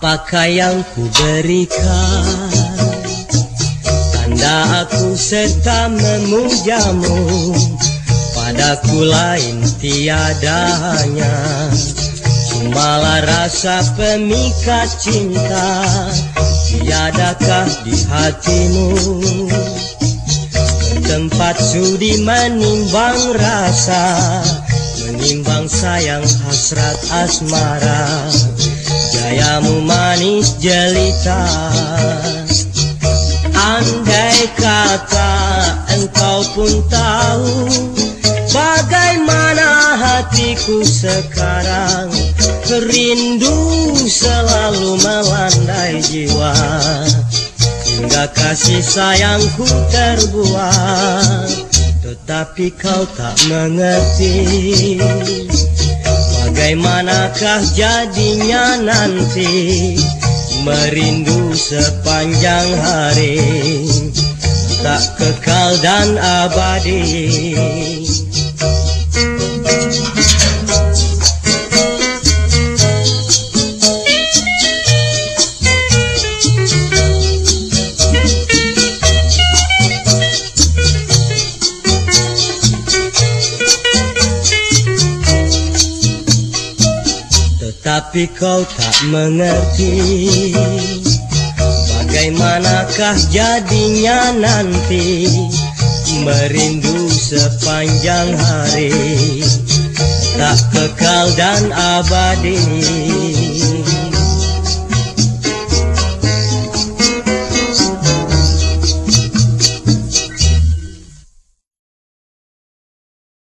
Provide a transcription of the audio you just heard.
Apakah yang ku berikan? Tanda aku serta memujamu Padaku lain tiadanya. Cumalah rasa pemikat cinta Tiadakah di hatimu? Tempat sudi menimbang rasa Menimbang sayang hasrat asmara Gayamu manis jelita. Andai kata engkau pun tahu Bagaimana hatiku sekarang Rindu selalu melandai jiwa. Hingga kasih sayangku terbuang Tetapi kau tak mengerti Bagaimanakah jadinya nanti? Merindu sepanjang hari. Tak kekal dan abadi Tetapi kau tak mengerti Bagaimanakah jadinya nanti Merindu sepanjang hari. Tak kekal dan abadi